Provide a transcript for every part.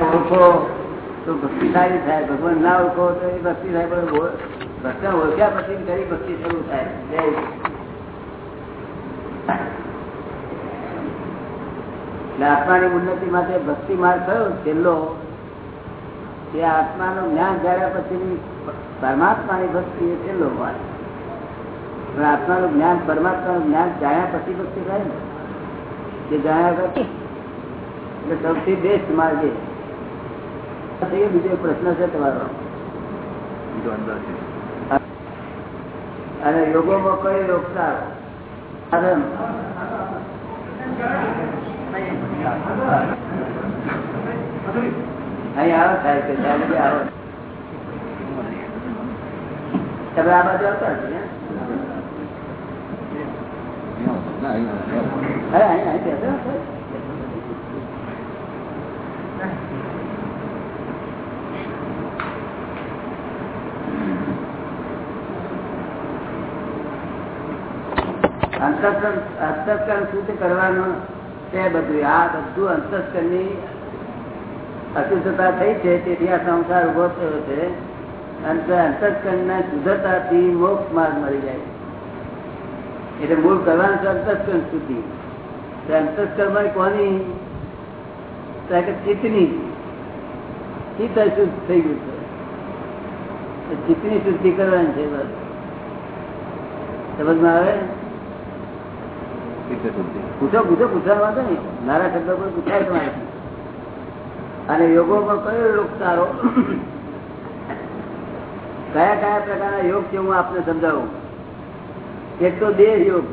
ઓળખો તો ભક્તિ સારી થાય, ભગવાન ના ઓળખો તો એ ભક્તિ થાય, પણ ભક્ત ઓળખ્યા પછી કરી ભક્તિ શરૂ થાય. જય એટલે આત્માની ઉન્નતિ માટે ભક્તિ માર્ગ થયો છેલ્લો. એ આત્માનું જ્ઞાન જાણ્યા પછી પરમાત્માની ભક્તિ એ છેલ્લો માર્ગ. પણ આત્માનું જ્ઞાન, પરમાત્માનું જ્ઞાન જાણ્યા પછી ભક્તિ થાય ને? એ જાણ્યા પછી. એટલે સૌથી બેસ્ટ માર્ગ એ. બીજો પ્રશ્ન છે તમારો. અને યોગોમાં કયો યોગ સારો? સાધન. અહીં આવો થાય કે ત્યારે આવો. તમે આ બાજુ આવતા હશે? અરે અહીં અહીં બેસો. અંતસ્કરણ શુદ્ધ કરવાનું? છે બધું. આ બધું અંતસ્કરની અશુદ્ધતા થઈ છે, તેથી આ સંસાર ઊભો થયો છે. અંતસ્કરણ ના શુદ્ધતાથી મોક્ષ માર્ગ મળી જાય એટલે મૂળ કરવાનું છે અંતસ્કરણ શુદ્ધિ અંતસ્કરમાં કોની? ચિત્તની. ચિત્ત અશુદ્ધ થઈ ગયું છે. ચિત્તની શુદ્ધિ કરવાની છે બસ. સમજમાં આવે? પૂછો પૂછો, પૂછવા વાંધો નહીં મારા શબ્દો પણ પૂછાય તમારે. અને યોગોમાં કયો યોગ સારો? કયા કયા પ્રકારના યોગ છે હું આપને સમજાવું? એક તો દેહ યોગ.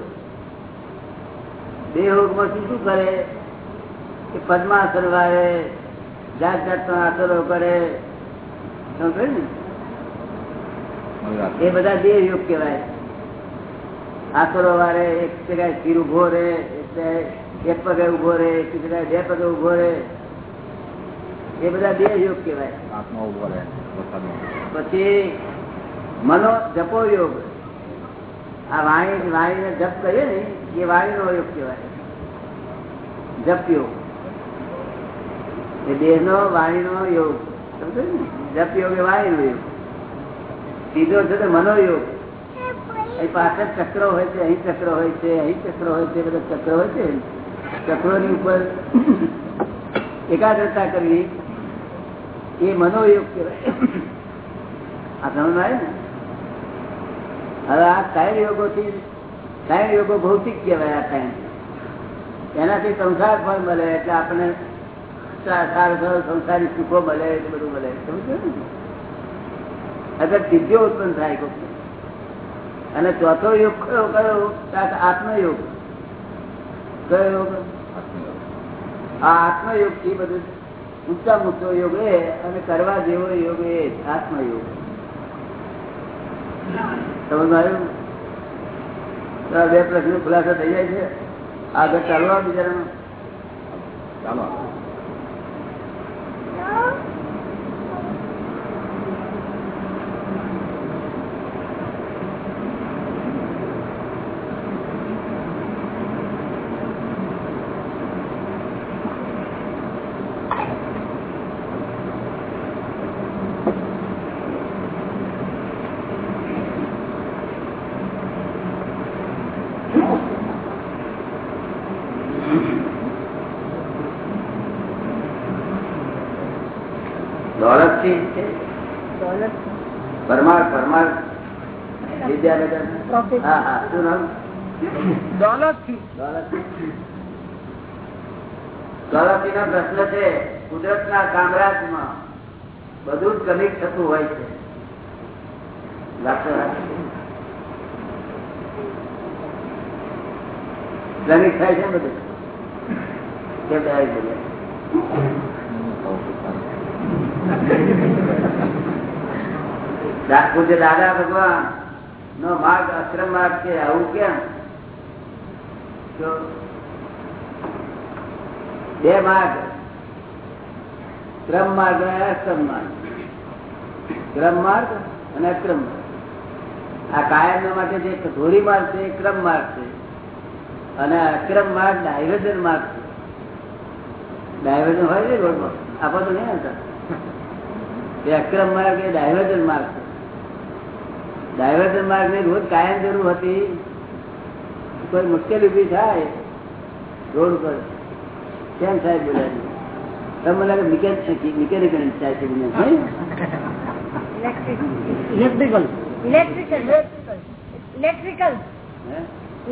દેહ યોગમાં શું શું કરે? કે પદ્માસન વાળે જાત જાતનો આસરો કરે. સમજે ને? એ બધા દેહ યોગ કહેવાય. આસરો વારે એક જગ્યાએ સ્થિર ઊભો રહે એક પગે ઊભો રહે એક જગ્યાએ બે પગે ઊભો રહે. એ બધા બે યોગ કહેવાય. પછી મનો જપો યોગ. આ વાણી વાણીને જપ કરીએ ને એ વાણીનો યોગ કહેવાય. જપ યોગ. એ દેહનો વાણીનો યોગ. સમજો ને? જપ યોગ એ વાણીનો યોગ. સીધો છે મનોયોગ અહીં પાછળ ચક્ર હોય છે, અહીં ચક્ર હોય છે, અહીં ચક્ર હોય છે બધા ચક્ર હોય છે ચક્રોની ઉપર એકાગ્રતા કરવી, એ મનોયોગ કહેવાય. આ સમજ આવે ને? હવે આ સાઈડ યોગો થી સાઈડ યોગો ભૌતિક કહેવાય આ ટાઈમ એનાથી સંસાર ફળ મળે, એટલે આપણે સારું સારું સંસારી સુખો મળે, એ બધું મળે. સમજ અગર સિદ્ધિઓ ઉત્પન્ન થાય કોઈ અને ચોથો યોગ કયો? કયો આત્મયોગ. કયો યોગ? આ આત્મયોગથી બધું ઊંચા ઊંચો યોગ એ અને કરવા જેવો યોગ એ આત્મયોગ. સમજ આવ્યું? બે પ્રશ્નો ખુલાસા થઈ જાય છે. આગળ ચાલવા બિચારાનો ચાલો દોલતથી છે પરમાર પરમાર વિદ્યાનગર હા હા શું નામ દોલતથી દોલતથી દોલતથી નો પ્રશ્ન છે કુદરત ના કામરાજમાં બધું જ કમિક થતું હોય છે. લાગતો કમિક થાય છે બધું? કેમ થાય છે બધું? પૂજ્ય દાદા ભગવાન. નો માર્ગ અક્રમ માર્ગ છે, આવું કેમ? બે માર્ગ. ક્રમ માર્ગ અને અક્રમ માર્ગ. ક્રમ માર્ગ અને અક્રમ માર્ગ. આ કાયમ માટે જે ધોરી માર્ગ છે, એ ક્રમ માર્ગ છે. અને અક્રમ માર્ગ ડાયવર્જન માર્ગ છે. ડાયવર્જન હોય છે રોડમાં? આપો તો નહીં આવતા. એ અક્રમ માર્ગ એ ડાયવર્જન માર્ગ છે. ડાયવર્જન માર્ગ ને રોજ કાયમ જરૂર હતી. કોઈ મુશ્કેલી ઊભી થાય રોડ ઉપર કેમ સાહેબ બોલ્યા? તમને લાગે મિકેનિકલ મિકેનિકલ થાય છે ઇલેક્ટ્રિકલ ઇલેક્ટ્રિકલ ઇલેક્ટ્રિકલ હે?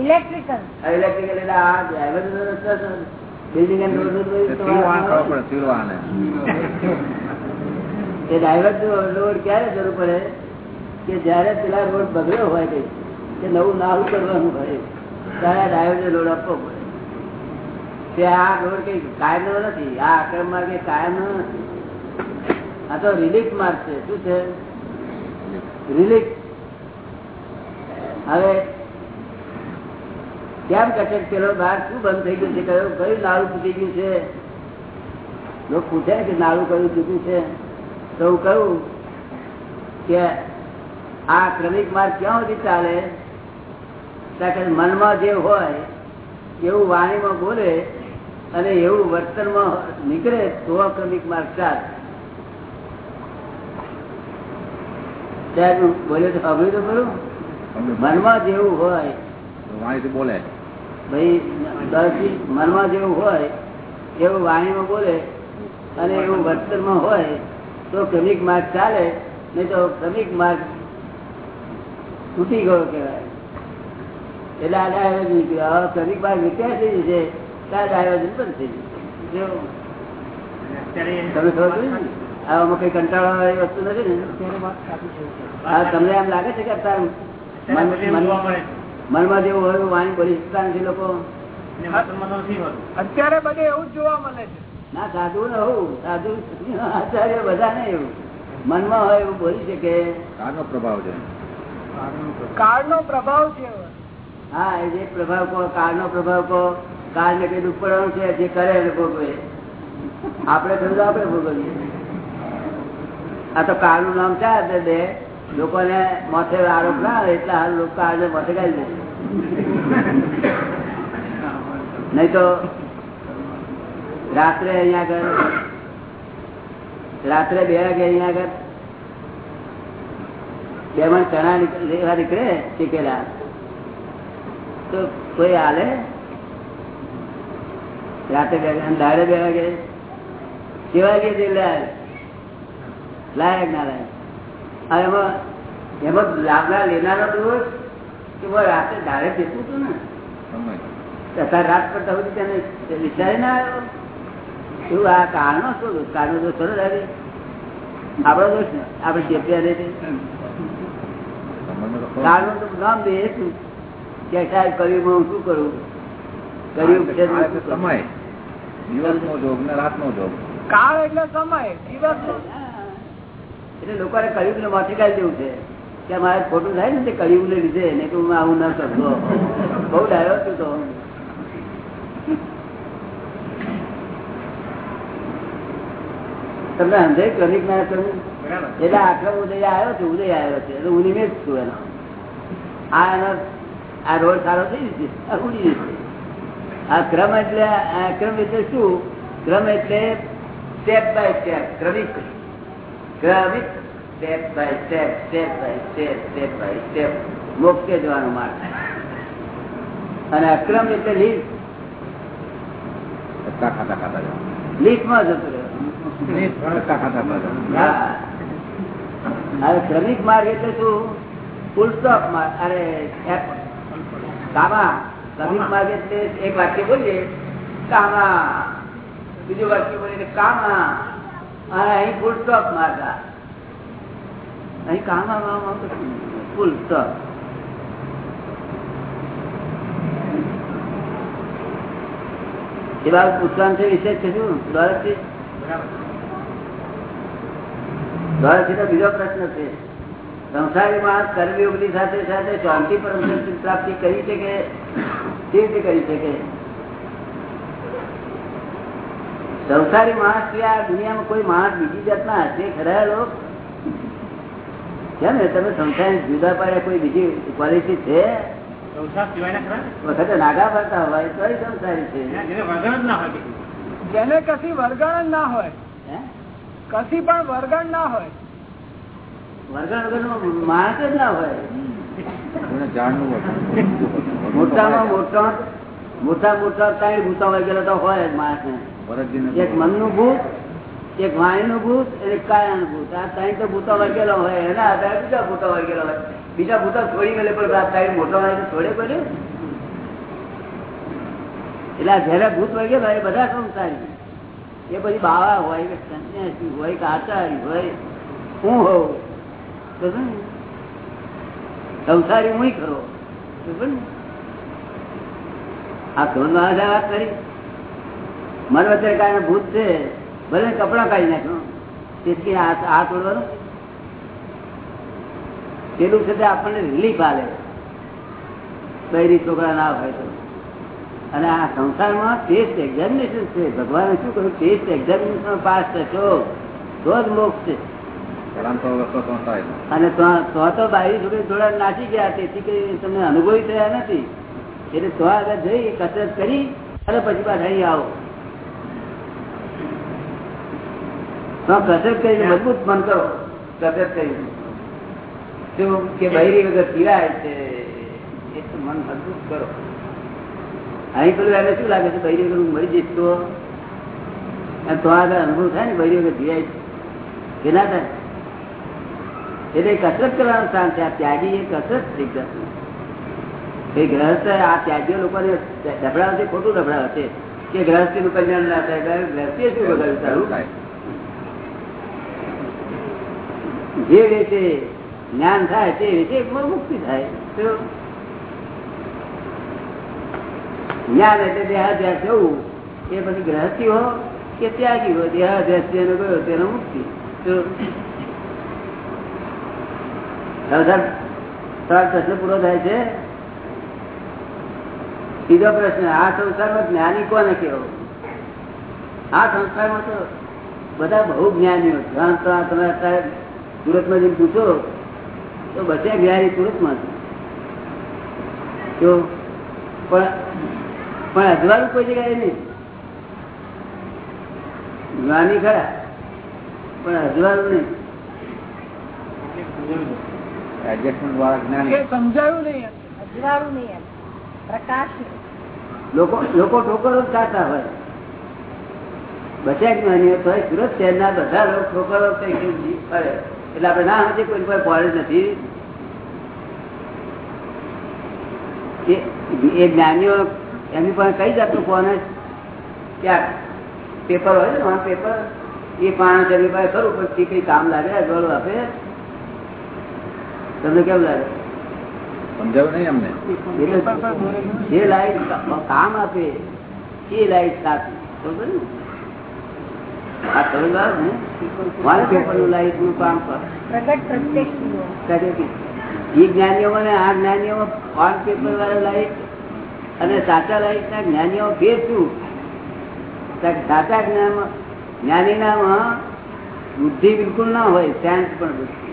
ઇલેક્ટ્રિકલ ઇલેક્ટ્રિકલ એટલે આ છે. બિલ્ડિંગ એન્ડ રોડ એ ડાયવર્જન રોડ ક્યારે જરૂર પડે? કે જયારે પેલા રોડ બગડ્યો હોય કઈ કે નવું નાવું કરવાનું હોય, ત્યારે ડાયવર્જન રોડ આપવો પડે. આ રોડ કઈ કાયમ નથી, આ આક્રમ માર્ગ કાયમ નથી. આ તો રિલીફ માર્ગ છે. શું છે? રિલીફ હવે કેમ કચેક પેલો બહાર શું બંધ થઈ ગયું છે? કયું કયું નાળું તૂટી ગયું છે? લોકો પૂછે કે નાળું કયું તૂટ્યું છે? તો હું કહું કે આ ક્રમિક માર્ગ ક્યાં સુધી ચાલે? મનમાં જે હોય એવું વાણીમાં બોલે અને એવું વર્તનમાં નીકળે તો આ ક્રમિક માર્ગ ચાલે. ત્યાં બોલ્યો તો સાંભળ્યું તો ખરું? મનમાં જેવું હોય વાણીથી બોલે. ભાઈ દરથી મનમાં જેવું હોય એવું વાણીમાં બોલે અને એવું વર્તનમાં હોય તો ક્રમિક માર્ગ ચાલે નહીં તો ક્રમિક માર્ગ તૂટી ગયો કહેવાય. એટલે આ ડાયવર્જન નીકળ્યો. હવે શરીર માર્ગ વિચાર થઈ જશે ત્યાં ડાયવર્જન બંધ થઈ જશે. તમે ખબર આમાં કઈ કંટાળો વાળી વસ્તુ નથી ને? તમને એમ લાગે છે કે અત્યારે મન- મન- મનમાં જેવું હોય વાણી બોલી શકતા નથી લોકો. અત્યારે બધે એવું જ જોવા મળે છે. ના સાધુ ન હોવું સાધુ આચાર્ય બધા ને એવું. મનમાં હોય એવું બોલી શકે. આનો પ્રભાવ છે? કાળ નો પ્રભાવ છે. હા એ જે પ્રભાવ કહો કાળ નો પ્રભાવ કહો કાળ ને કઈ દુઃખ પડવાનું છે જે કરે એને ભોગવે. આપણે થયું તો આપણે ભોગવીએ. આ તો કાળનું નામ છે આ બે લોકોને મોથે આરોપ ના આવે એટલે હાલ લોકો કાળને મથે ગાઈ દે નહીં તો રાત્રે અહીંયા આગળ રાત્રે બે વાગે અહીંયા આગળ બે માં ચણા લેવા નીકળે શીખેલા. તો કોઈ હાલે? રાતે બે દાડે બે વાગે? કેવા વાગે જે લાયક ના લાયક હવે એમાં એમાં લાભના લેનારો દોષ કે રાતે દાડે જતું હતું ને? તથા રાત પડતા સુધી તેને વિચારે ના આવ્યો. એવું આ કારણો શું દોષ? કારણો દોષ ખરો લાગે. આપણો દોષ ને? આપણે ચેપ્યા રહે તો. કારણો તો નામ દે શું કે સાહેબ કર્યું હું શું કરું? કર્યું? સમય. દિવસનો જોગ ને રાતનો જોગ. કાળ એટલે સમય દિવસ એટલે લોકોને કળિયુગ ને માથે કાઢી દેવું છે. કે મારે ખોટું થાય ને તે કળિયુગ ને લીધે ને તો હું આવું ના કરતો બહુ ડાયો છું તો. તમને સમજાય ક્રમિક ના ક્રમિક? એટલે આક્રમ ઉદય આવ્યો છે ઉદય આવ્યો છે. એટલે હું નિમેષ છું એનો. આ એનો આ રોડ સારો થઈ જશે આ ઉડી જશે આ ક્રમ એટલે ક્રમ એટલે શું? ક્રમ એટલે સ્ટેપ બાય સ્ટેપ ક્રમિક. ક્રમિક step by step step by step step by step મોક્ષે જવાનું માર્ગ. અને અક્રમ એટલે લીસ ખાતા ખાતા લીફમાં જતો રહ્યો. ક્રમિક માર્ગ એટલે શું? ફૂલ સ્ટોપ અરે કામા માર્ગ એટલે એક વાક્ય બોલીએ કામા બીજું વાક્ય બોલીએ કામા અને અહીં ફૂલ સ્ટોપ મારતા. અહીં કામા ફૂલ સ્ટોપ એ બાબત પૂછવાનું છે વિશેષ છે શું? દ્વારકથી? દ્વારકથી બીજો પ્રશ્ન છે. સંસારી માણસ કર્મયોગની સાથે સાથે શાંતિ પરમ પ્રાપ્તિ કરી છે કે કેવી રીતે કરી શકે સંસારી માણસ સિવાય આ દુનિયામાં કોઈ માણસ બીજી જાતના હશે? ખરા લોક કેમ ને તમે સંસારી જુદા પાડ્યા કોઈ બીજી ક્વોલિટી છે? વખતે નાગા ભરતા હોય તોય સંસારી છે. જેને કશી વર્ગણ ના હોય હે? કશી પણ વર્ગણ ના હોય વર્ગણ વગરનો માણસ જ ના હોય. એને જાણવું હતું. મોટામાં મોટા મોટા મોટા ત્રણ ભૂતા વગેરે તો હોય જ માણસને એક મનનું ભૂત એક વાણીનું ભૂત અને કાયાનું ભૂત. આ ત્રણ તો ભૂતો વગેરે હોય. એના આધારે બીજા ભૂતો વગેરે હોય. બીજા ભૂતો છોડી ગયેલે પણ આ ત્રણ મોટા હોય છોડે પડે એટલે આ જયારે ભૂત વગેરે હોય એ બધા સંસારી. એ પછી બાવા હોય કે સંન્યાસી હોય કે આચાર્ય હોય હું હોઉં? સંસારી હું ખરો. આ ધોન વાત કરી. મન વચ્ચે કારણે ભૂત છે, ભલે કપડા કાઢી નાખ્યો તેથી આ તોડવાનું પેલું છે તે આપણને રિલીફ આલે બૈરી છોકરા ના હોય તો. અને આ સંસારમાં ટેસ્ટ એક્ઝામિનેશન છે. ભગવાને શું કહ્યું ટેસ્ટ એક્ઝામિનેશન પાસ થશો. તો જ મોક્ષ છે. અને તો તો તો બારી છોકરી થોડા ગયા તેથી કઈ તમને અનુભવી થયા નથી. એટલે તો આગળ જઈ કસરત કરી અને પછી પાછા અહીં આવો. તો કસરત કરીને મજબૂત મન કરો. કસરત કરી. શું કે બૈરી વગર પીવાય છે? એ તો મન મજબૂત કરો. અહીં પેલું એને શું લાગે છે? બૈરી વગર હું મરી જઈશ તો? આગળ અનુભવ થાય ને બૈરી વગર પીવાય છે. કે ના થાય? એટલે કસરત કરવાનું સ્થાન છે. આ ત્યાગી એ કસરત થઈ ગ્રહસ્થ આ ત્યાગીઓ લોકોને ડબડાવે છે ખોટું ડબડાવે છે કે ગ્રહસ્થી નું કલ્યાણ ના થાય ગ્રહસ્થીએ શું બગાડ્યું સારું? જે રીતે જ્ઞાન થાય તે રીતે મુક્તિ થાય. જ્ઞાન એટલે દેહાધ્યાસ જવું એ પછી ગ્રહસ્થી હો કે ત્યાગી હો દેહાધ્યાસ જેનો ગયો તેનો મુક્તિ તો હવે સાહેબ, તમારો પ્રશ્ન પૂરો થાય છે? સીધો પ્રશ્ન, આ સંસારમાં જ્ઞાની કોને કેવો આ સંસારમાં તો બધા બહુ જ્ઞાનીઓ છે. તો તમે અત્યારે સુરતમાં જઈને પૂછો, તો બધા જ્ઞાની સુરતમાં જો, પણ પણ અજવાળું કોઈ જગ્યાએ નહીં. જ્ઞાની ખરા, પણ અજવાળું નહીં. લોકો લોકો ઠોકરો ખાતા હોય. બધા જ્ઞાનીઓ તો હોય, સુરત શહેરના બધા લોકો ઠોકરો એટલે આપણે ના સમજીએ કોઈ કોઈ કોલેજ નથી. એ- એ જ્ઞાનીઓ એમની પાસે કઈ જાતનું કોને ક્યાં પેપર હોય ને પેપર એ પાણી એમની પાસે ખરું પછી કઈ કામ લાગે અજવાળું આપે? તમને કેમ લાગે? સમજાવ્યું નહીં અમને? જે લાઈટ કામ આપે એ લાઈટ સાચી. આ ને? મારે પેપરનું લાઈટનું કામ કર પ્રગટ પ્રત્યક્ષ જુઓ. કહે કે એ જ્ઞાનીઓમાં ને આ જ્ઞાનીઓમાં ઓન પેપર વાળા લાઈટ અને સાચા લાઈટ ના જ્ઞાનીઓ ફેર શું સાચા જ્ઞાનમાં જ્ઞાનીનામાં બુદ્ધિ બિલકુલ ના હોય સેન્સ પણ બુદ્ધિ.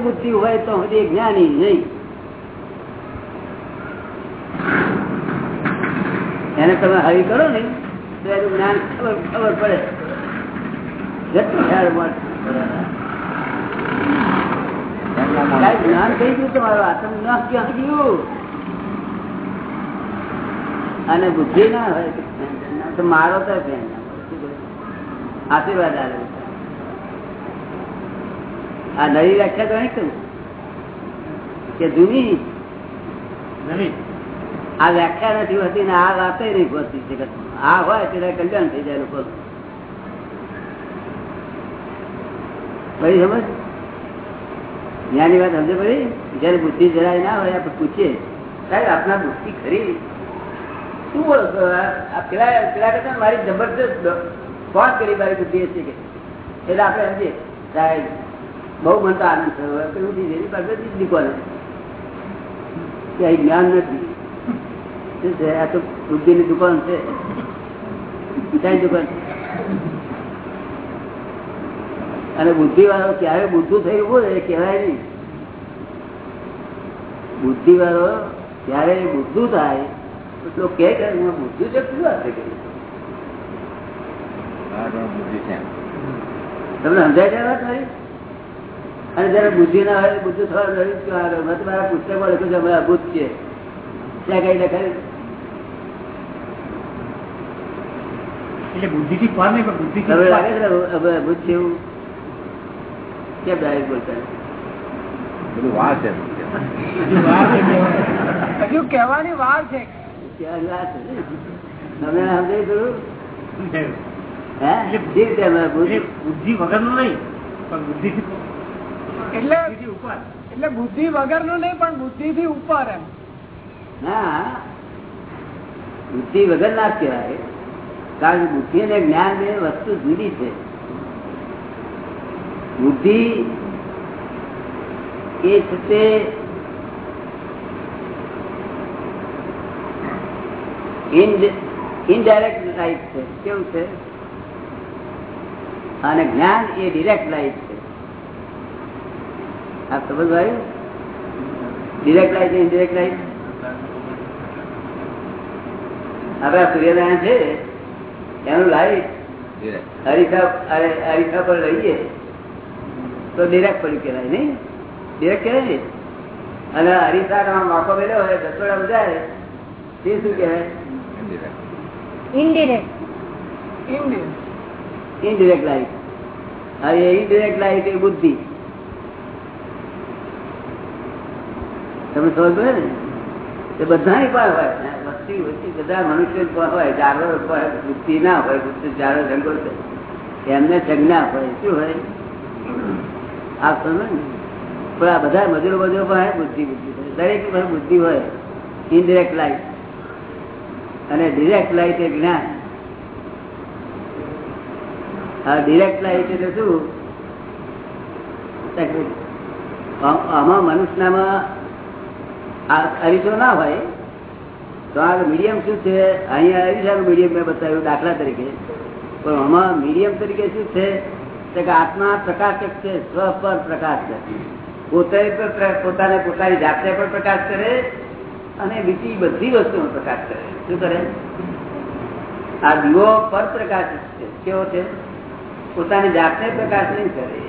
બુદ્ધિ હોય? તો હજી જ્ઞાની નહીં. એને તમે હરી કરો ને, તો એનું જ્ઞાન ખબર ખબર પડે. થઈ ગયું તમારું આત્મ જ્ઞાન ક્યાં ગયું? અને બુદ્ધિ ના હોય મારો તો આશીર્વાદ આવે આ નવી વ્યાખ્યા તો નહીં કહ્યું કે જૂની? આ વ્યાખ્યા નથી હોતી ને આ વાત નહીં હોતી જગત આ હોય ત્યારે કલ્યાણ થઈ જાય લોકો. ભાઈ સમજ જ્ઞાની વાત સમજે ભાઈ જયારે બુદ્ધિ જરાય ના હોય આપણે પૂછીએ. સાહેબ આપના બુદ્ધિ ખરી? શું પેલા પેલા કરતા મારી જબરદસ્ત કોણ કરી મારી બુદ્ધિ હશે કે એટલે આપણે સમજીએ. સાહેબ બહુ મને તો આનંદ થયો. કેવું થઈ એની પાસે નીકળે કે અહીં જ્ઞાન નથી. શું છે? આ તો બુદ્ધિની દુકાન છે. કઈ દુકાન અને બુદ્ધિ વાળો ક્યારે બુદ્ધુ થઈ ઊભો એ કહેવાય નહીં. બુદ્ધિ વાળો ક્યારે બુદ્ધુ થાય તો કે કે હું છે શું બુદ્ધિ તમને સમજાય છે વાત મારી? અને જયારે બુદ્ધિ ના હોય બુદ્ધિ થવા લડી જ ક્યાં મેં તો પુસ્તકમાં લખ્યું છે અમે અભૂત છીએ. ત્યાં કઈ લખાય એટલે બુદ્ધિથી પર નહીં પણ બુદ્ધિથી લાગે છે હવે અભૂત છે એવું? કેમ ડાયરેક્ટ બોલતા? બધું વાર છે. હજુ કહેવાની. વાર છે. ત્યાં વાત છે? સમજાય ખરું હે? એટલે- જે રીતે અમે અભૂત. એટલે બુદ્ધિ થી પણ એટલે બુદ્ધિ વગરનું નહીં પણ બુદ્ધિ થી ઉપર એમ. ના. બુદ્ધિ વગર ના કહેવાય. કારણ કે બુદ્ધિ અને જ્ઞાન બે વસ્તુ જુદી છે. બુદ્ધિ એ છે ઇનડાયરેક્ટ લાઈફ છે. કેવું છે? અને જ્ઞાન એ ડિરેક્ટ લાઈફ છે. આ સમજ ભાઈ ડિરેક્ટ લાઈફ ઇનડિરેક્ટ લાઈફ હવે આ સૂર્યનારાયણ છે એનું લાઈટ. અરીસા અરીસા પર લઈએ તો ડિરેક્ટ પડ્યું કહેવાય નહીં? ડિરેક્ટ કહેવાય ને? અને અરીસા માખો મેળ્યો હોય દસોડા જાય તે શું કહેવાય? ઇન્ડિરેક્ટ. ઇન્ડિરેક્ટ લાઈટ હવે એ ઇનડિરેક્ટ લાઈટ એ બુદ્ધિ. તમે સમજ ને? એ બધાની પણ હોય. વસ્તી વસ્તી બધા મનુષ્ય પણ હોય. પાસે બુદ્ધિ ના હોય જાનવર જંગલ છે. એમને સંજ્ઞા હોય. શું હોય? આ સમજ ને પણ બધા મજૂરો મજૂરો પાસે બુદ્ધિ બુદ્ધિ દરેક પાસે બુદ્ધિ હોય. ઇનડિરેક્ટ લાઈટ અને ડિરેક્ટ લાઈટ એ જ્ઞાન. આ ડિરેક્ટ લાઈટ એટલે શું? આમાં મનુષ્યનામાં આ અરીસો ના હોય, તો આ મીડિયમ શું છે? અહીંયા અરીસાનું મીડિયમ મેં બતાવ્યું, દાખલા તરીકે. પણ આમાં મીડિયમ તરીકે શું છે? કે આત્મા પ્રકાશક છે, સ્વ પર પ્રકાશ છે પોતે પણ પોતાને પોતાની જાતે પણ પ્રકાશ કરે અને બીજી બધી વસ્તુનો પ્રકાશ કરે. શું કરે? આ દીવો પર પ્રકાશ છે. કેવો છે? પોતાની જાતને પ્રકાશ નહીં કરે.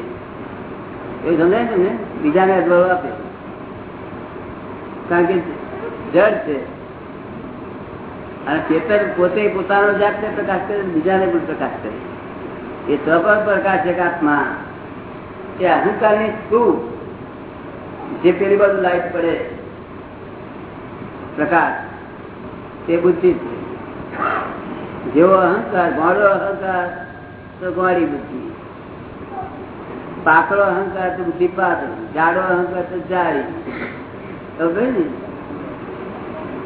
એવું સમજાય છે ને? બીજાને અજવાળો આપે. કારણ કે જડ છે. અને ચેતન પોતે પોતાનો જાતને પ્રકાશ કરે બીજાને પણ પ્રકાશ કરે. એ સ્વપર પ્રકાશ છે આત્મા. એ અહંકારની થ્રુ જે પેલી બાજુ લાઈટ પડે, પ્રકાશ, તે બુદ્ધિ છે. જેવો અહંકાર, ગોળો અહંકાર, તો ગોળી બુદ્ધિ. પાકડો અહંકાર તો બુદ્ધિ પાતળી જાડો અહંકાર તો જાડી.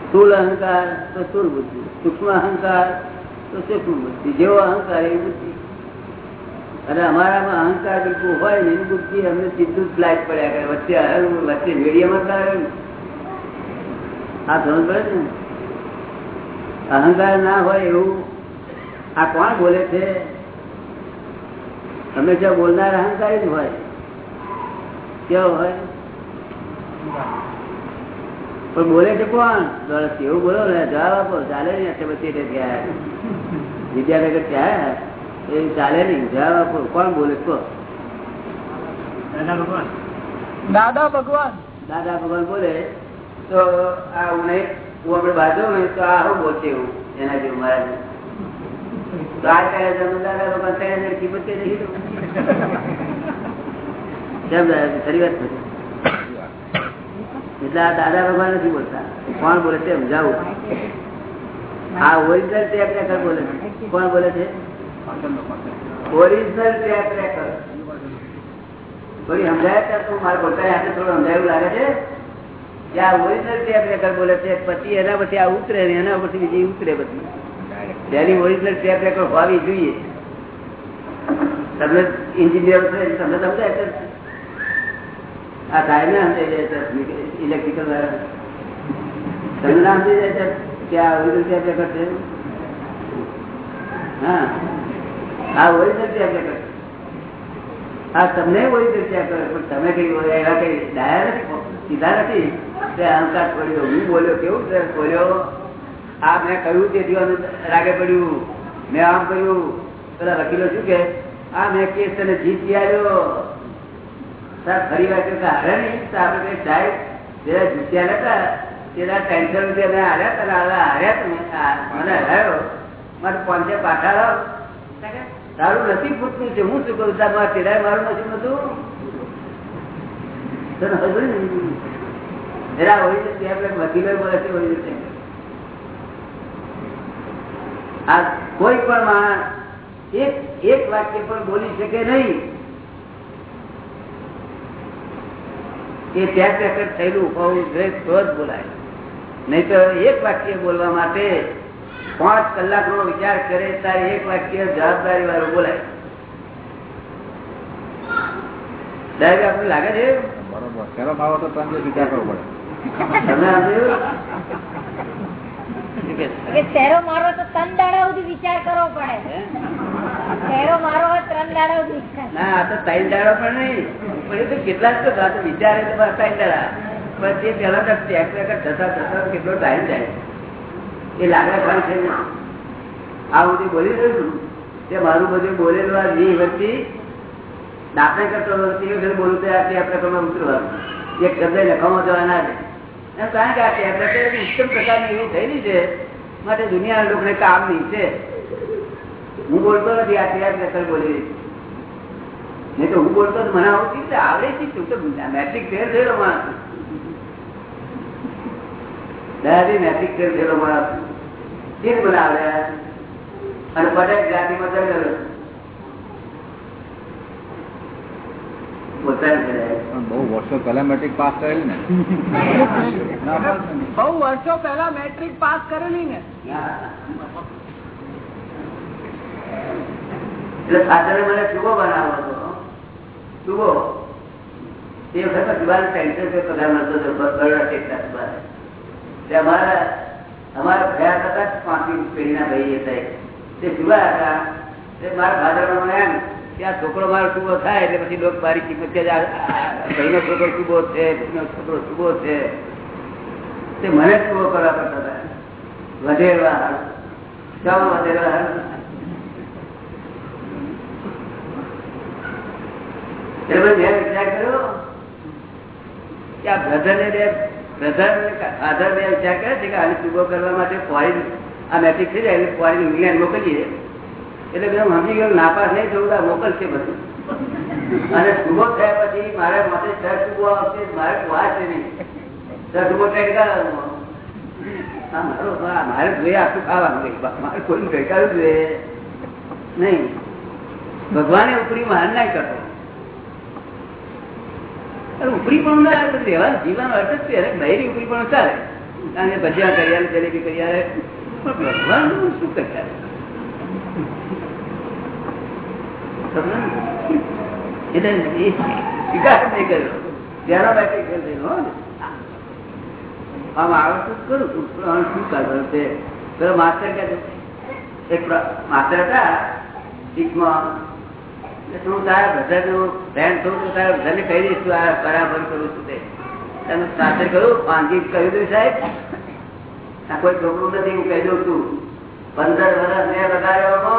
સ્થૂળ અહંકાર તો સ્થુલ બુદ્ધિ. સૂક્ષ્મ અહંકાર તો સૂક્ષ્મ બુદ્ધિ. જેવો અહંકાર એવી બુદ્ધિ. અને અમારામાં અહંકાર બિલકુલ હોય ને એની બુદ્ધિ અમને સીધું જ લાઈટ પડ્યા કરે. વચ્ચે વચ્ચે મીડિયમ જ. આ ધોરણ પડે ને. અહંકાર ના હોય એવું આ કોણ બોલે છે? હંમેશા બોલનાર અહંકાર જ હોય. કેવો હોય? પણ બોલે છે કોણ? દોડત એવું બોલો? ને જવાબ આપો. ચાલે નહીં આટલે બધી ત્યાં વિદ્યાનગર ત્યાં એ ચાલે નહીં જવાબ આપો. કોણ બોલે? કહો દાદા ભગવાન. દાદા ભગવાન. બોલે તો આ હું હું આપણે બાજુ ને તો આ હું બોલશે એવું એના જેવું મારા તો આ દાદા ભગવાન કહે છે કિંમત નહીં તો. ફરી વાત છે એટલે આ દાદા ભગવાન નથી બોલતા. કોણ બોલે છે સમજાવું? આ ઓરિજિનલ ટેપ રેકર બોલે છે. કોણ બોલે છે? ઓરિજિનલ ટેપ રેકર થોડી સમજાય ત્યાં તું મારે બોલતા હાથે થોડું સમજાયું લાગે છે? કે આ ઓરિજિનલ ટેપ રેકર બોલે છે, પછી એના પછી આ ઉતરે ને એના પછી બીજી ઉતરે બધી. જેની ઓરિજિનલ ટેપ રેકર હોવી જોઈએ. તમને ઇન્જિનિયર છે, તમને સમજાય આ થાય ને સમજાઈ ઇલેક્ટ્રિકલ વાળા તમને ના સમજી જાય છે કે આ ઓરિજિનલ ટેપ રેકર છે હા. આ નથી આપણે કરશે હા, તમને ઓરિજિનલ ટેપ કરે પણ તમે કઈ એવા કઈ ડાયા સીધા નથી? તે અહંકાર પડ્યો હું બોલ્યો, કેવું બોલ્યો આ મેં કહ્યું તે દિવસ રાગે પડ્યું. મેં આમ કહ્યું પેલા વકીલો શું કે આ મેં કેસ તને જીત આવ્યો ફરી વાર કહ્યું કે હારે નહીં, તો આપણે સાહેબ જે જીત્યા હતા તેના ટેન્શન રૂપિયા અમે હાર્યા તને હવે હાર્યા તમે મને હરાયો, મારે પાંચે પાછા લાવ. તારું નથી પૂછતું છે, હું શું કરું? મારે તેરાય મારું નથી નતું? જરા હોય છે, ત્યાં વકીલો બોલે છે, હોય છે આ કોઈ પણ માણસ એક એક વાક્ય પણ બોલી શકે નહીં. એ ત્યાં ત્યાં થયેલું હોવું તો જ બોલાય. નહીં તો એક વાક્ય બોલવા માટે પાંચ કલાકનો વિચાર કરે ત્યારે એક વાક્ય જવાબદારી વાળું બોલાય. સાહેબ આપણે લાગે છે? બરોબર. પેલો ભાવ તો ત્રણ વિચાર કરવો પડે. તમે શેરો મારો તો તન દાડા સુધી વિચાર કરવો પડે. તો તો જ તો તો તે તો બોલી રહ્યું છું. તે મારું બધું બોલેલું આ વી વચ્ચે દાખલે કરતો તે વખતે બોલું તો આપણે રેકર્ડમાં ઉતરવાનું એક શબ્દ લખવામાં જવાના છે. એમ કારણ કે આ રેકર્ડ ઉત્તમ પ્રકારની એવી થયેલી છે. માટે દુનિયાના લોકોને કામ નહીં છે. હું બોલતો નથી આ ત્યાં રેકર્ડ બોલી રહી છે. નહીં તો હું બોલતો તો મને આવતી આવડે છે તું તો મેટ્રિક ફેર થયેલો માણસ દાદાજી મેટ્રિક ફેર થયેલો માણસ કેમ મને આવડે અને બધા જ્ઞાતિમાં પણ બહુ વર્ષો પહેલા મેટ્રિક પાસ કરેલી ને? બહુ વર્ષો પહેલા મેટ્રિક પાસ કરેલી ને. એટલે સાધને મને ચૂગો બનાવો હતો ચૂગો એ વખતે દિવાળી ટેન્શન પે પગાર અમારા અમારા ભયા હતા પાંચમી પેઢીના ભાઈ હતા તે જુવા હતા. તે મારા ફાધર મને એમ કે આ છોકરો મારો ચૂગો થાય, એટલે પછી લોકો મારી કિંમત કે ભાઈનો છોકરો ચૂગો છે, ભાઈનો છોકરો ચૂગો છે. તે મને ચૂગો કરવા પડતા હતા. વધેરવા હાલ વધેરવા હારું? એટલે પછી મેં કર્યો? કે આ બ્રધર ને બે બ્રધર કરવા માટે ફોરેન આ મેટ્રિક થઈ જાય એટલે ફોરેન ઇંગ્લેન્ડ મોકલીએ. એટલે બધું ગયો નાપાસ નહીં થયું મોકલશે બધું. અને ચૂકો થયા પછી મારા માટે સર ચૂકો આવશે, મારે છે નહીં. ટ્રેન કરાવવાનો આ મારો મારે જોઈએ આખું ખાવાનું મારે કોઈ ગઈકાલું જોઈએ? નહીં. ભગવાને ઉપરી મહાન ના કરતો. અરે ઉપરી પણ ના આવે જીવન અર્થ જ છે બહેરી ઉપરી પણ ચાલે. અને ભજીયા કરી જલેબી કરી ભગવાન શું કર્યા. કર્યો કરું. શું કરવાનું છે? પેલો માસ્ટર કે એક માસ્ટર હતા, શીખમાં એટલે તારા બધા જેવું ફ્રેન્ડ છું તો તારા બધાને કહી દઈશ, તું આ બરાબર કરું છું તે. તને સાથે કહ્યું પાંચી કહ્યું હતું સાહેબ. આ કોઈ છોકરું નથી, હું કહી દઉં તું પંદર વર્ષ મેં લગાડ્યો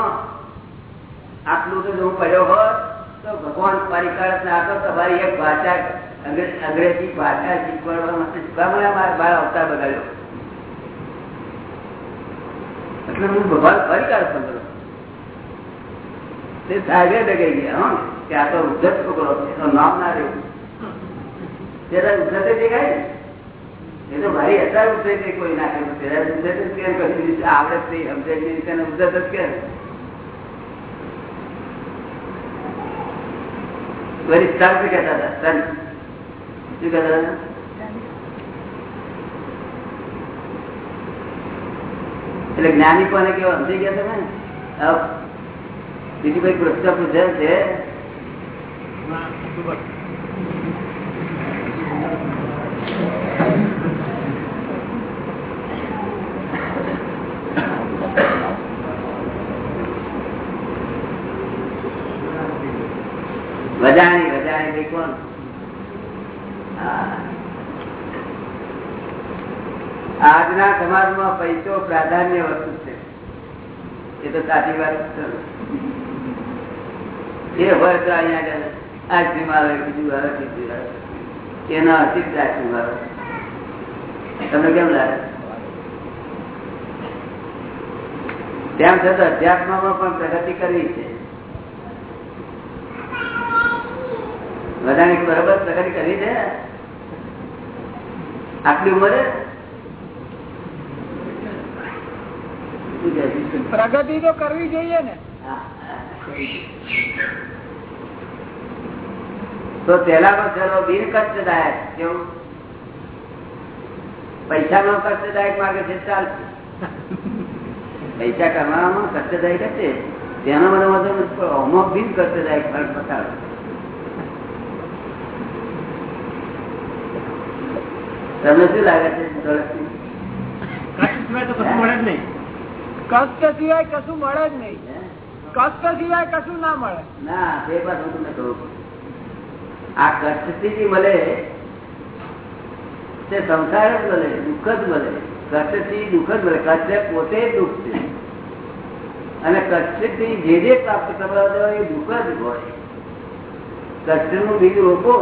આટલું તો હું કર્યો હોત, તો ભગવાન પરિકારક ના તો તમારી એક ભાષા અંગ્રેજી ભાષા શીખવાડવા માટે શીખવા મારા બાર અવતાર બગાડ્યો. એટલે હું ભગવાન પરિકારક બનેલો તે સાહેબે ડગાઈ ગયા, હો કે આ તો ઉદ્ધત છોકરો છે, એનું નામ ના રહ્યું. ત્યારે ઉદ્ધતે દેખાય ને? એ તો મારી અત્યારે ઉદ્ધત કોઈ નાખે ત્યારે ઉદ્ધત જ કેમ કશું આવડે જ નહીં, સમજે જ નહીં, તેને ઉદ્ધત જ કેમ વળી સંત કહેતા હતા? સંત શું કહેતા હતા? એટલે જ્ઞાની કોને કેવા સમજી ગયા તમે હવે બીજી કોઈ પ્રશ્ન પૂછે છે? વજાણી વજાણી ભાઈ કોણ? આજના સમાજમાં પૈસો પ્રાધાન્ય વસ્તુ છે. એ તો સાચી વાત. એ હોય તો અહીંયા આઈસ્ક્રીમ આવે બીજું આવે બીજું આવે એના અતિરિક્ત આઈસ્ક્રીમ આવે તમને કેમ લાગે? તેમ છતાં અધ્યાત્મમાં પણ પ્રગતિ કરવી છે. બધાની બરોબર પ્રગતિ કરવી છે? આટલી ઉંમરે? પ્રગતિ તો કરવી જોઈએ ને. તો પેલાનો ચલો બિન કષ્ટદાયક કેવું? પૈસા નો કષ્ટદાયક માર્ગ છે ચાલશે. પૈસા કમાવામાં કષ્ટદાયક હશે તેનો મને વાંધો નથી પણ બિન કષ્ટદાયક માર્ગ બતાવે. તમને શું લાગે છે? કષ્ટ સિવાય કશું મળે જ નહીં. કષ્ટ સિવાય કશું મળે જ નહીં? કષ્ટ સિવાય કશું ના મળે. ના, તે વાત હું તમને કહું આ કષ્ટથી મળે, તે સંસાર જ મળે, દુઃખ જ મળે. કષ્ટથી દુઃખ જ મળે. કષ્ટ પોતે દુઃખ છે. અને કષ્ટથી જે જે પ્રાપ્ત કરવા દેવાય એ દુઃખ જ હોય. કષ્ટનું બીજ રોકો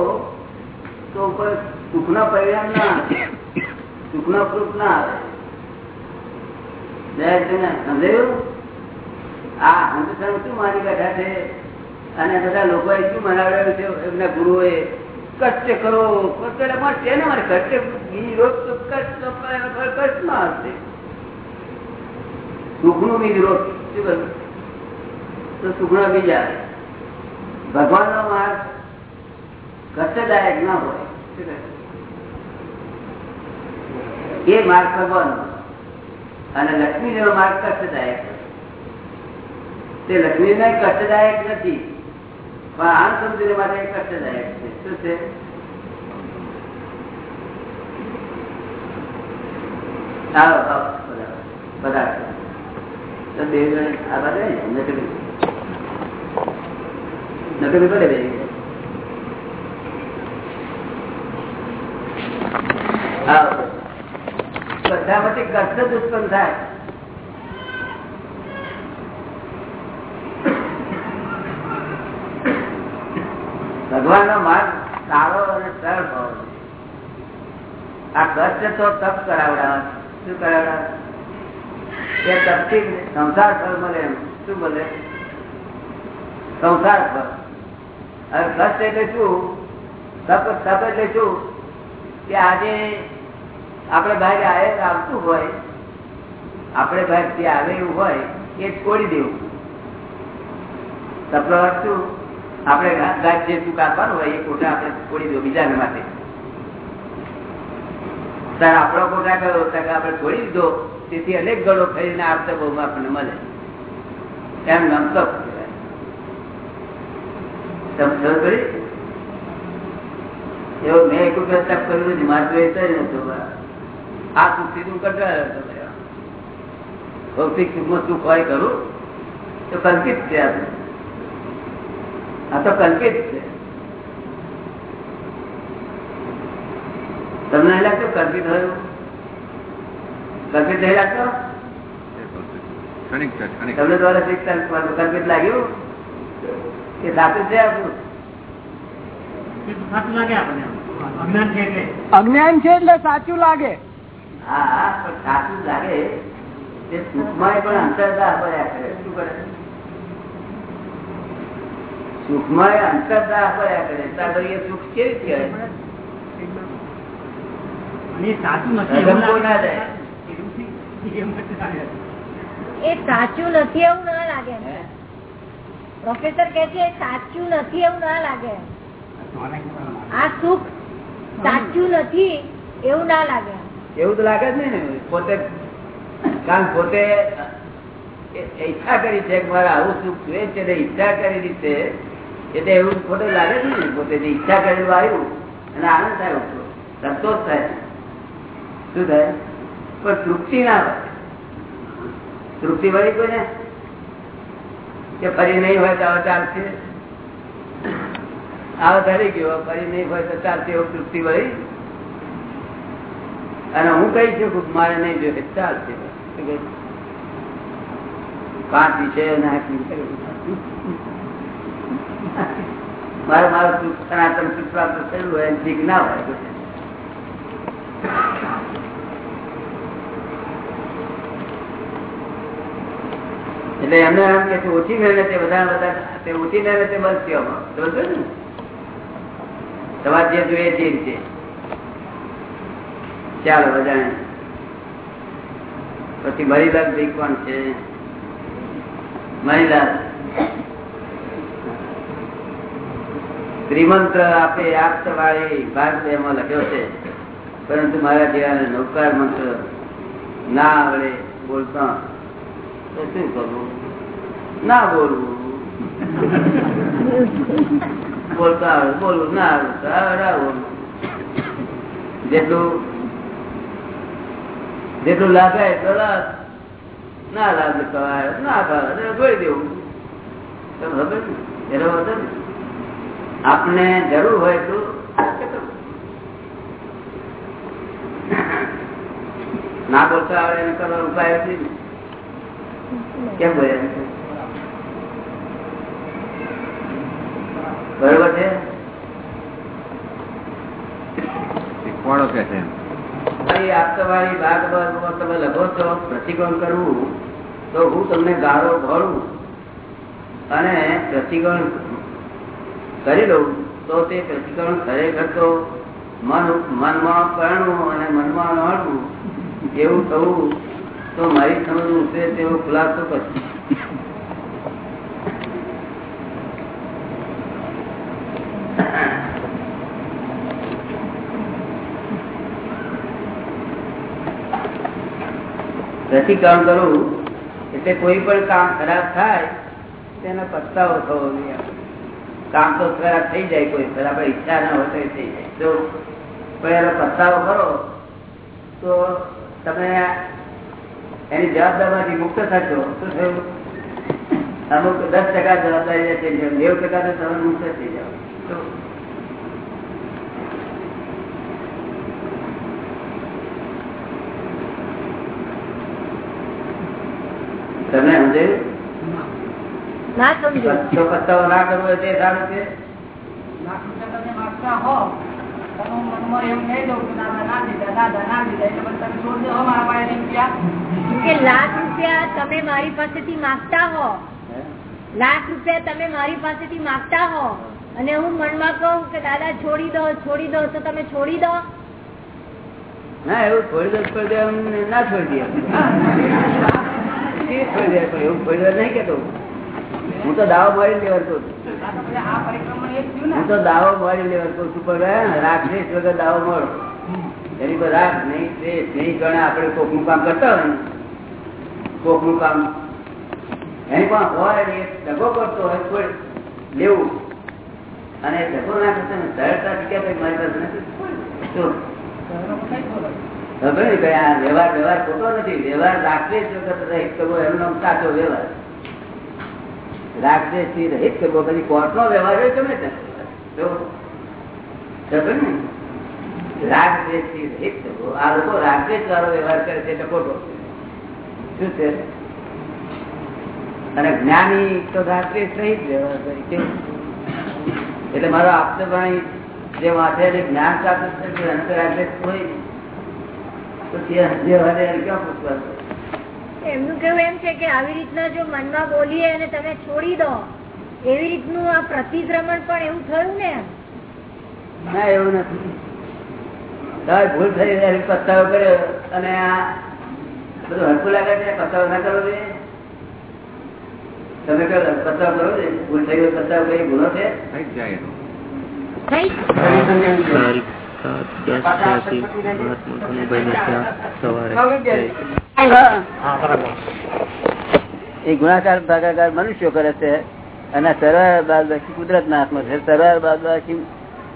તો ઉપર સુખના પરિણામ ના આવે. સુખના પ્રૂફ ના આવે. સમજાયું? આ અંધશ્રમ શું મારી બેઠા છે. અને બધા લોકોએ શું મનાવડાવ્યું છે, એમના ગુરુઓએ, કષ્ટ કરો, કષ્ટ મારે છે ને મારે કષ્ટ રોગ કષ્ટ કષ્ટમાં હશે. સુખનું શું કરું? તો સુખના બીજા ભગવાનનો માર્ગ કષ્ટદાયક ના હોય. એ માર્ગ ભગવાનનો. અને લક્ષ્મીજીનો માર્ગ કષ્ટદાયક. તે લક્ષ્મીને કષ્ટદાયક નથી. પણ આમ સમજૂરી માટે કષ્ટદાયક છે. શું છે? આવો બધા બે જણ આ બધા નકલી. નકલી કષ્ટ ઉત્પન્ન થાય. ભગવાન નો માર્ગ સારો અને સરળ ભાવ આ કષ્ટ તો તપ કરાવડા શું કરાવડા એ તપથી સંસાર ફળ મળે શું બોલે સંસાર ફળ. હવે કષ્ટ એટલે શું? તપ તપ એટલે શું? કે આજે આપણે ભાઈ આવે આવતું હોય, આપણે ભાઈ જે આવે એવું હોય, એ છોડી દેવું. તપ શું? આપણે જે શું કાપવાનું હોય એ કોટા આપણે છોડી દો બીજાને માટે ત્યારે આપણો કોટા કયો ત્યારે આપણે છોડી દીધો, તેથી અનેક ગળો ફરીને આવતા આપણને મળે એમ નામ તપ કહેવાય. તમે ખબર પડી એવો મેં એક તપ કર્યું નથી મારે તો એ થઈ નતું આ સુખથી તું કંટાળ્યો હતો. ભૌતિક સુખમાં સુખ હોય કરું તો કલ્પિત છે આ તો. આ તો કલ્પિત છે. તમને લાગતું કલ્પિત હોય કલ્પિત નહીં લાગતો? તમને દ્વારા કલ્પિત લાગ્યું? કે સાચું છે આપણું સાચું લાગે આપણને અજ્ઞાન છે એટલે અજ્ઞાન છે એટલે સાચું લાગે. હા સાચું લાગે. તે સુખમાં પણ અંતરતા કરે. શું કરે? સુખમાં અંતરદાહ કરે. એ સુખ કેવી કહેવાય એ સાચું નથી એવું ના લાગે. પ્રોફેસર કે છે સાચું નથી એવું ના લાગે. આ સુખ સાચું નથી એવું ના લાગે. એવું તો લાગે જ નહીં ને. પોતે કારણ પોતે ઈચ્છા કરી છે મારે આવું સુખ જોઈએ છે ઈચ્છા કરી છે એટલે એવું ખોટું લાગે છે ને, પોતે ઈચ્છા કરેલું આવ્યું અને આનંદ થાય ઉઠો સંતોષ થાય. શું થાય? પણ તૃપ્તિ ના હોય. તૃપ્તિ વળી કોઈને? કે ફરી નહીં હોય તો ચાલશે આવો ધરી ગયો, ફરી નહીં હોય તો ચાલશે એવું તૃપ્તિ વળી. અને હું કહી શકું મારે નહીં જોઈએ ચાલશે પાંચ વિષય નાખી મારે મારું સનાતન સુખ પ્રાપ્ત થયું હોય ઠીક ના હોય. એટલે એમને એમ કે ઓછી મહેનતે બધા બધા તે ઓછી મહેનતે બનશે આમાં. સમજો ને? તમારે જે જોઈએ તે રીતે ચાલો બધા પછી મરીલાલ ભાઈ કોણ છે? મરીલાલ શ્રીમંત આપે આપત વાળી ભાગ એમાં લખ્યો છે. પરંતુ મારા જેવા નૌકાર મંત્ર ના આવડે બોલતા તો શું કરવું? ના બોલવું. બોલતા આવડે બોલવું, ના આવડે જેટલું જેટલું લાગે એટલો લાભ ના લાગે ના ભાવે જોઈ દેવું. તમે ખબર ને એનો વાંધો આપને જરૂર હોય તો ના બોલતા આવે એને કરવાનો ઉપાય નથી. કેમ બોલ્યા બરોબર છે? શીખવાડો કે છે? આપતાવાળી ભાગવતમાં તમે લખો છો પ્રતિક્રમણ કરવું તો હું તમને ગાળો ભરું. અને પ્રતિક્રમણ કરી લઉં તો તે પ્રતિકરણ ખરેખર તો મન, મનમાં કરણું અને મનમાં નડવું એવું થવું તો મારી સમજ ઉતરે તેવો ખુલાસો કરશે પ્રતિકરણ કરવું એટલે કોઈ પણ કામ ખરાબ થાય, તેનો પસ્તાવો થવો જોઈએ કામ તો ખરાબ થઈ જાય કોઈ બરાબર ઈચ્છા ના હોય તો થઈ જાય. જો કોઈ એનો પસ્તાવો કરો, તો તમે એની જવાબદારીમાંથી મુક્ત થશો. શું થયું? અમુક દસ ટકા જવાબદારી રહેશે નેવું ટકા તો તમે મુક્ત થઈ જાઓ. તમને સમજાયું? ના સમજો. જો પસ્તાવો ના કરવો તે સારું છે લાખ રૂપિયા તમે માગતા હો. તમે મનમાં એવું નહીં દઉં કે દાદા ના દીધા દાદા ના દીધા. એટલે પછી તમે છોડ દો મારા પાસે રૂપિયા. કે લાખ રૂપિયા તમે મારી પાસેથી માગતા હો. લાખ રૂપિયા તમે મારી પાસેથી માગતા હો. અને હું મનમાં કહું કે દાદા છોડી દો છોડી દો તો તમે છોડી દો. ના એવું છોડી દો છોડી દે ના છોડી દે. છોડી દે પણ એવું છોડી દે નહીં કેતો હું તો દાવો મારી લેવા છું. જ હું તો દાવો મારી લેવાતો છું પણ વગર દાવો મળો. એની પર રાખ નહીં નહીં ગણે આપણે કોકનું કામ કરતા હોય કોકનું કામ. એની પણ હોય ને એ દગો કરતો હોય કોઈ લેવું. અને દગો ના કરતા ને સરળતાથી કે ભાઈ મારી પાસે નથી કઈ વ્યવહાર વ્યવહાર ખોટો નથી. વ્યવહાર રાક્ષસ વખત એક કરવો એનું સાચો વ્યવહાર. રાક્ષસથી રહીત કરવો પછી કોર્ટ નો વ્યવહાર હોય ગમે તે જો ખબર ને? રાગદ્વેષથી રહિત આ લોકો રાગદ્વેષ વાળો વ્યવહાર કરે શું છે? અને જ્ઞાની તો રાગદ્વેષ રહિત વ્યવહાર કરે કેવું? એટલે મારો આપતો ભાઈ જે વાંચે જ્ઞાન પ્રાપ્ત થશે તો રાગદ્વેષ હોય. તો તે જે વારે એને ક્યાં પૂછવાનું એમનું કેવું એમ છે કે આવી રીતના જો મનમાં બોલીએ અને તમે છોડી દો એવી રીતનું આ પ્રતિક્રમણ પણ એવું થયું ને ના એવું નથી. ભૂલ થઈ જાય પસ્તાવો કર્યો અને આ બધું હરકું લાગે છે પસ્તાવો ના કરવો જોઈએ. તમે કહો પસ્તાવો કરો છો ભૂલ થઈ ગયો પસ્તાવો કરી ગુનો છે? સવારે એ ગુણાકાર ભાગાકાર મનુષ્યો કરે છે અને સરળ બાદ બાકી કુદરત ના હાથમાં છે. સરળ બાદ બાકી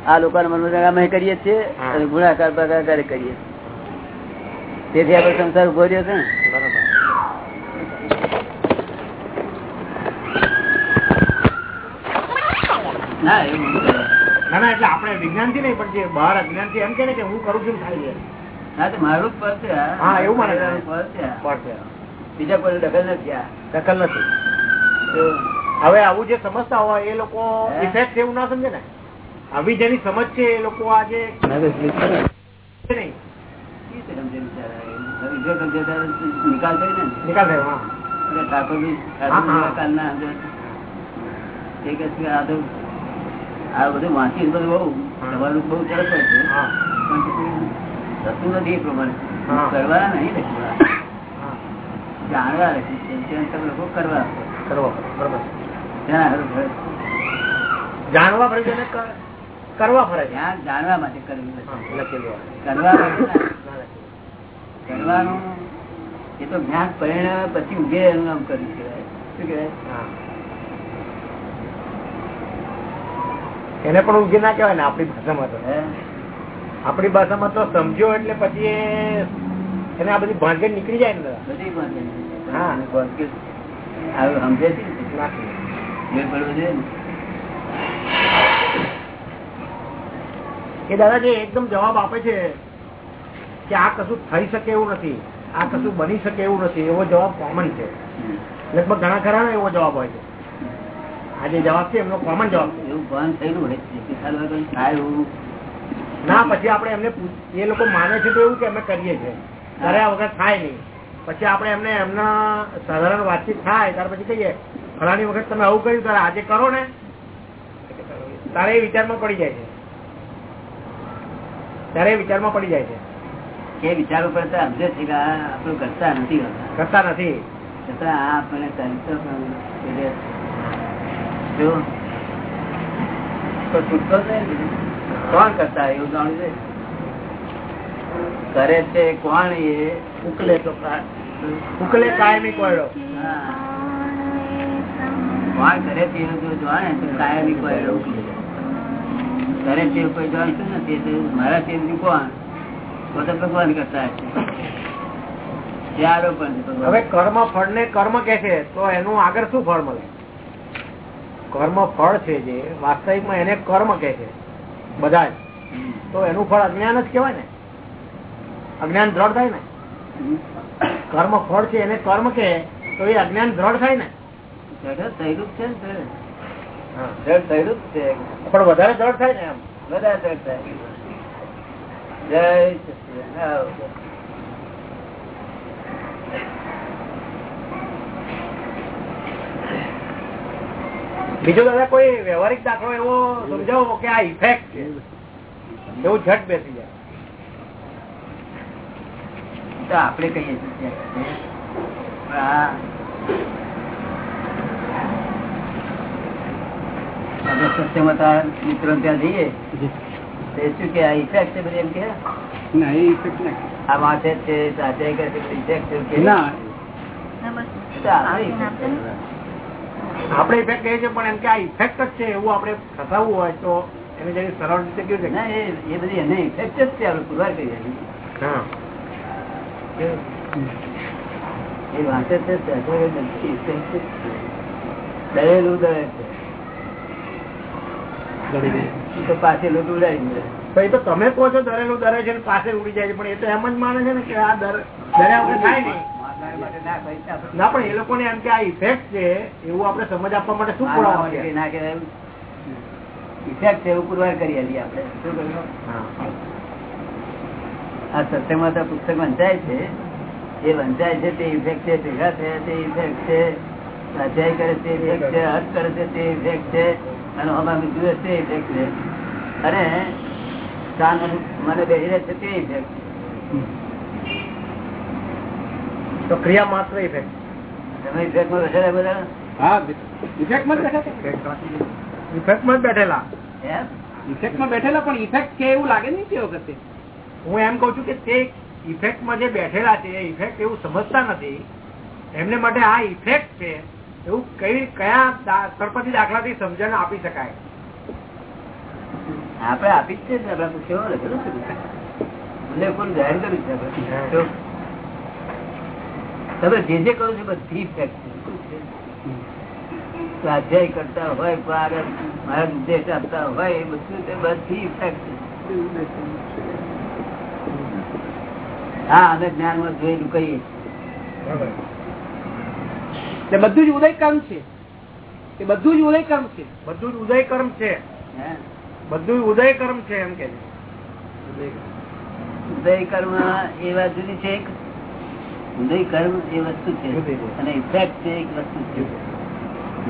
આ લોકોના મનોરંજન અમે કરીએ છીએ અને ગુણાકાર ભાગાકાર કરીએ તેથી આપણે સંસાર ઊભો રહ્યો છે ને? ના એવું. ના એટલે આપણે વિજ્ઞાનથી નહીં પણ જે બહાર અજ્ઞાનથી એમ કે હું કરું છું થાય મારું છે હા, એવું છે બીજા કોઈ દખલ નથી દખલ નથી. હવે આવું જે સમજતા હોય એ લોકો? ઇફેક્ટ એવું ના સમજે ને? આવી જેની સમજ છે એ લોકો આજે નિકાલ કરી ને. નિકાલ થયો હા. ઠાકોરજી કાલના આ બધું વાંચી બધું બહુ. તમારું બહુ સરસ હોય છે. થતું નથી એ પ્રમાણે. કરવા. નહીં જાણવા લખ્યું છે. તમે લોકો કરવા. બરોબર. જાણવા ફરે છે અને કર- કરવા ફરજ જાણવા માટે કરવી લખેલું કરવા. કરવાનું એ તો જ્ઞાન પરિણામ પછી ઉગે એનું નામ કર્યું કહેવાય. શું કહેવાય? હા. એને પણ ઊંઘી ના કહેવાય ને આપણી ભાષામાં તો. હે? આપણી ભાષામાં તો સમજ્યો એટલે પછી એ- એને આ બધી ભાંગેડ નીકળી જાય ને. બધી. હા. સમજે છે. એ દાદાજી એકદમ જવાબ આપે છે કે આ કશું થઈ શકે એવું નથી. આ કશું બની શકે એવું નથી. એવો જવાબ કોમન છે. લગભગ ઘણા ખરા એવો જવાબ હોય છે. આ જે જવાબ છે એમનો કોમન જવાબ છે. એવું ભાન થયેલું હોય છે. ના પછી આપણે એમને એ લોકો માને છે તો એવું કે અમે કરીએ છીએ. કર્યા વગર થાય નહીં. પછી આપણે એમને એમના સાધારણ વાતચીત થાય ત્યાર પછી કહીએ ફલાણી વખત તમે આવું કર્યું ત્યારે આજે કરો ને. તારે એ વિચારમાં પડી જાય છે. ત્યારે એ વિચારમાં પડી જાય છે. કે વિચાર ઉપર સમજે છે કે આપણું કરતા નથી કરતા નથી. છતાં આ આપણને તો છૂટકો જ નહીં. કોણ કરતા એવું જાણવું છે? કરે છે કોણ એ ઉકલે તો ઉકલે કાયમી કોયડો. કોણ કરે છે એવું જો જાણે તો કાયમી કોયડો ઉકલે. કરે છે એવું કોઈ જાણતું નથી મારા બીજું કોણ? તો તો ભગવાન કરતા હશે. હવે કર્મ ફળ ને કર્મ કે છે તો એનું આગળ શું ફળ મળે? કર્મ ફળ છે જે વાસ્તવિકમાં એને કર્મ કે છે. બધા તો એનું ફળ અજ્ઞાન જ કેવાય ને. અજ્ઞાન દ્રઢ થાય ને. કર્મ ફળ છે એને કર્મ કે તો એ અજ્ઞાન દ્રઢ થાય ને. પણ વધારે દ્રઢ થાય ને એમ. વધારે દ્રઢ થાય. જય બીજો દાદા કોઈ વ્યવહારિક દાખલો એવો સમજાવો કે આ ઇફેક્ટ છે? એવું ઝટ બેસી જાય. તો આપણે કહીએ છીએ મિત્રો ત્યાં જઈએ. તો શું કે આ ઇફેક્ટ છે બધી એમ કે? ના એ ઇફેક્ટ ના આ વાંચે છે સાચે કરે છે કે ના. આપણે ઇફેક્ટ કહીએ છીએ પણ એમ કે આ ઇફેક્ટ જ છે એવું આપણે ખસાવવું હોય તો એને જયારે સરળ રીતે કેવું છે એ એ બધી એને ઇફેક્ટ જ છે આપણે પુરવાર કરી. એ વાંચે છે દળેલું દળે છે. પાછી લૂંટ ઉડાડી દે. તો એ તો તમે કહો છો દરેલું દરે છે ને પાસે ઉડી જાય છે પણ એ તો એમ જ માને છે ને કે આ દર દરે આપણે થાય નહીં. ના પણ એ લોકોને એમ કે આ ઇફેક્ટ છે એવું આપણે સમજ આપવા માટે શું પુરાવા છે? ના એવું. છે એવું પુરવાર કરી આપણે. શું કર્યું આ સત્યમાં તો પુસ્તક વંચાય છે. એ વંચાય છે તે ઇફેક્ટ છે ભેગા થયા તે ઇફેક્ટ છે સ્વાધ્યાય કરે તે ઇફેક્ટ છે હર્ષ કરે છે તે ઇફેક્ટ છે અને અમારે જુએ તે ઇફેક્ટ છે. અને મને બેસી રહે છે તે ઇફેક્ટ તો ક્રિયા માત્ર ઇફેક્ટ બેઠેલા પણ ઇફેક્ટ છે એવું લાગે નહીં તે વખતે? હું એમ કઉ છું કે તે ઇફેક્ટમાં જે બેઠેલા છે ઇફેક્ટ એવું સમજતા નથી. એમને માટે આ ઇફેક્ટ છે એવું કઈ કયા દા- દાખલા દાખલાથી સમજણ આપી શકાય? આપણે આપી જ છે પુસ્તકો લખેલું છે? જાહેર કર્યું તમે જે જે કરો છો બધી? સ્વાધ્યાય કરતા હોય મારા મારા ઉદ્દેશ આપતા હોય એ બધું તે બધી હા અમે જ્ઞાનમાં જોયેલું કહીએ બધું જ ઉદય કર્મ છે એ બધું જ ઉદય કર્મ છે બધું જ ઉદય કર્મ છે હે? બધું ઉદય કર્મ છે એમ કે છે. ઉદય કર્મ એ વાત જુદી છે એક ઉદય કર્મ એ વસ્તુ છે. અને ઇફેક્ટ છે એક વસ્તુ છે.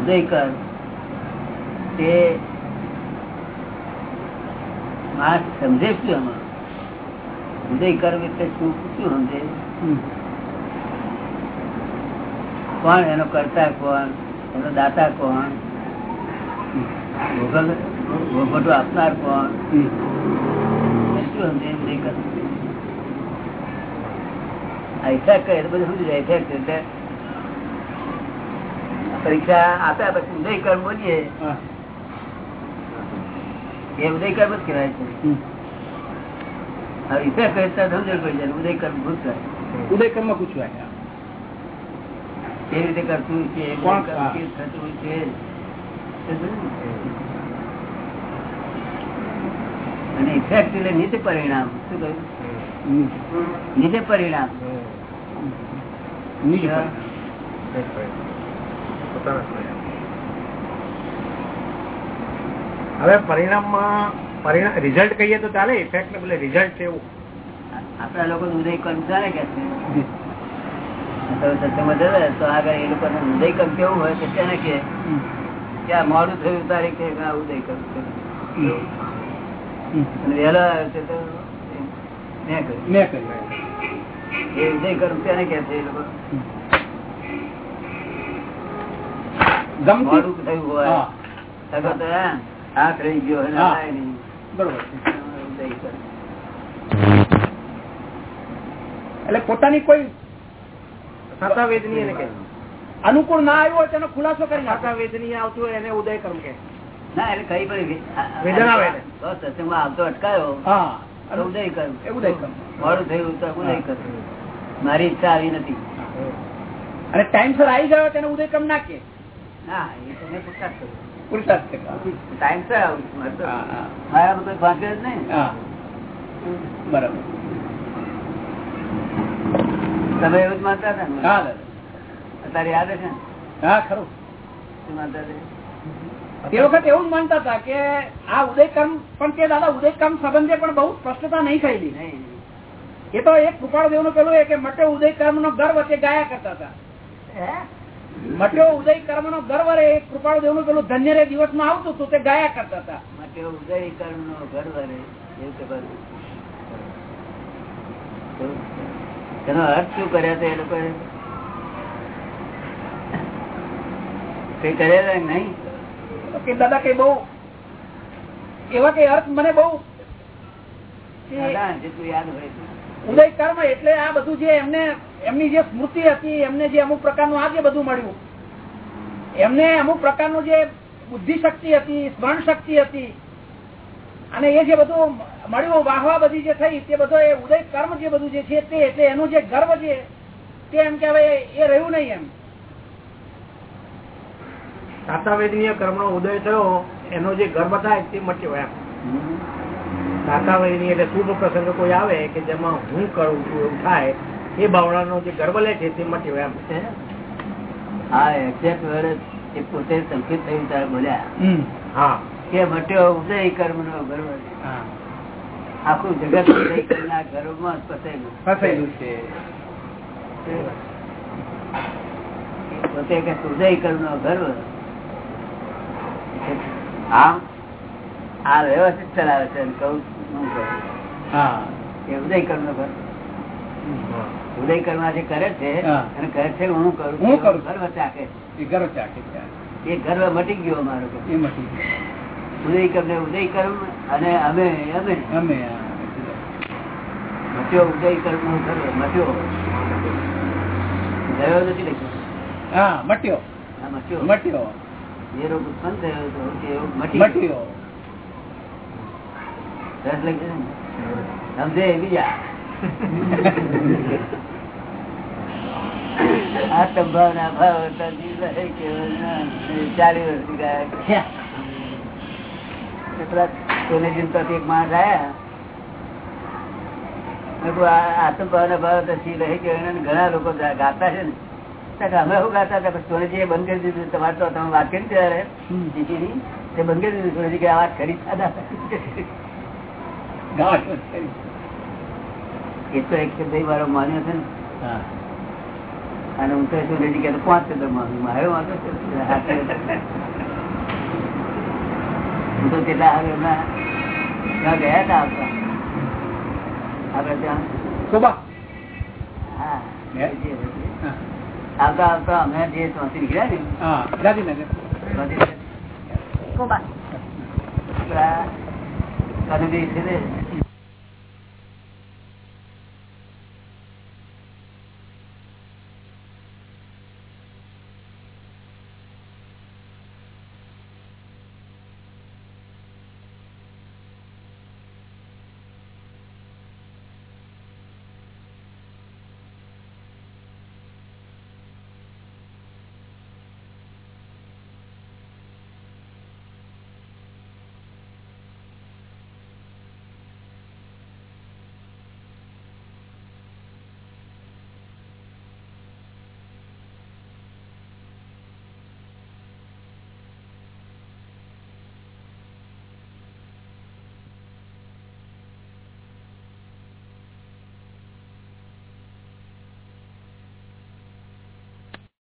ઉદય કર્મ. તે માણસ સમજે શું એમાં ઉદય કર્મ એટલે શું? શું સમજે? કોણ એનો કરતા કોણ? એનો દાતા કોણ? ભોગલ ભોગવટો આપનાર કોણ? શું સમજે ઉદય કર્મ આ ઇફેક્ટ કહે તો બધું સમજી જાય ઇફેક્ટ એટલે પરીક્ષા આપ્યા પછી ઉદય કર્મ બોલીએ એ ઉદય કર્મ જ કહેવાય છે. હવે ઇફેક્ટ કહે સમજણ પડી જાય ઉદય કર્મ ભૂત થાય ઉદય કર્મ પૂછવાય કેવી રીતે કરતું છે કોણ? થતું છે? અને ઇફેક્ટ એટલે નીચે પરિણામ. શું કહ્યું? નીચે પરિણામ નીચ હા. પોતાના સ્વયં. હવે પરિણામમાં પરિણામ રિઝલ્ટ કહીએ તો ચાલે ઇફેક્ટ ને બદલે રિઝલ્ટ છે એવું આપણા લોકો ઉદય કર્મ ચાલે કે તો સત્સંગમાં જવે તો આગળ એ લોકો ઉદય કર્મ કેવું હોય કે તેને કે આ મોડું થયું તારે કે આ ઉદય કર્મ વહેલો આવ્યો છે તો મેં કર્યું મેં કર્યું એ ઉદય કર્મ તેને કે છે ગમતી? થયું હોય. હાથ રહી ગયો. બરોબર એટલે પોતાની કોઈ અનુકૂળ ના આવ્યો હોય તેનો ખુલાસો કરી નાખો. વેદની આવતું હોય એને ઉદય કર્મ કે ના એટલે કઈ પણ વેદના આવતો અટકાયો. હા. મારી ઈચ્છા આવી નથી. અને ટાઈમસર આવી ગયો તેને ઉદય કર્મ ના કે તમે એવું જ માનતા હતા ને? અત્યારે યાદ છે ને? હા ખરું. શું માનતા તે વખત એવું માનતા હતા કે આ ઉદય પણ કે દાદા ઉદય સંબંધે પણ બહુ સ્પષ્ટતા નહીં થયેલી. એ તો એક ગોપાળ દેવનું પેલું એ કે મટ્યો ઉદય નો ગર્વ તે ગાયા કરતા હતા. મટ્યો ઉદય કર્મ નો ગર્વ રે કૃપાળ દેવનું પેલું ધન્ય રે દિવસમાં આવતું હતું તે ગાયા કરતા હતા. માટે ઉદય નો ગર્વ રહે એવું કે બધું તેનો અર્થ શું કર્યા એ લોકો કઈ કર્યા નહીં? કે દાદા કઈ બહુ. એવા કઈ અર્થ મને બહુ. ઉદય કર્મ એટલે આ બધું જે એમને એમની જે સ્મૃતિ હતી એમને જે અમુક પ્રકારનું આ જે બધું મળ્યું. એમને અમુક પ્રકારનું જે બુદ્ધિ શક્તિ હતી સ્મરણ શક્તિ હતી. અને એ જે બધું મળ્યું વાહવા બધી જે થઈ તે બધો એ ઉદય કર્મ જે બધું જે છે તે એટલે એનું જે ગર્વ છે તે એમ કે હવે એ રહ્યું નહીં એમ. સાતા વેદનીય કર્મ નો ઉદય થયો એનો જે ગર્ભ થાય તે મટ્યો એમ. તાતાવેદની એટલે શુભ પ્રસંગ કોઈ આવે કે જેમાં હું કરું છું એવું થાય એ ભાવનાનો જે ગર્ભ લે છે તે મટ્યો એમ. હા એક્ઝેક્ટ વર્ષ એ પોતે સંકેત થયું ત્યારે બોલ્યા. હા. કે મટ્યો ઉદય કર્મ નો ગર્ભ આખું જગત ઉદય કર્મના ગર્વમાં જ ફસાયેલું ફસાયેલું છે પોતે કે ઉદય કર્મ નો ગર્વ આમ આ વ્યવસ્થિત ચલાવે છે કહું એ ઉદય કર્મ નો ઉદય કર્મ જે કરે છે અને કરે છે હું કરું હું કરું ગર્વ ચાકે એ ગર્વ ચાકે એ ગર્વ મટી ગયો અમારો. એ મટી ઉદય કર્મ ને ઉદય કર્મ અને અમે અમે. અમે મટ્યો ઉદય કર્મ નો ગર્વ મટ્યો. ગયો નથી લખ્યો. હા મટ્યો. મટ્યો. જે રોગ ઉત્પન્ન થયો હતો તે રોગ મટી ગયો રસ લખે સમજે બીજા. આ સંભાવના ભાવ ચાલી વર્ષ ગયા એક માણસ આયા. મેં કહ્યું, ભાવ તો શી રહી ગયો ઘણા લોકો ગાતા છે ને. અમે શું ગાતા હતા સોનેજી બંધ કરી દીધું તમારે તો તમે વાત કરી ત્યારે તે બંધ કરી દીધું સોનેજી કે આ વાત કરી એ તો એક શબ્દ મારો માન્યો છે ને. અને હું તો સોનેજી કે પાંચ શબ્દ માનું મારો વાંધો છે. હું તો કેટલા હવે એમના ત્યાં ગયા હતા આપણા. આપડે ત્યાં. હે? આવતા આવતા અમે જે ત્યાંથી નીકળ્યા ને હા ગાંધીનગર.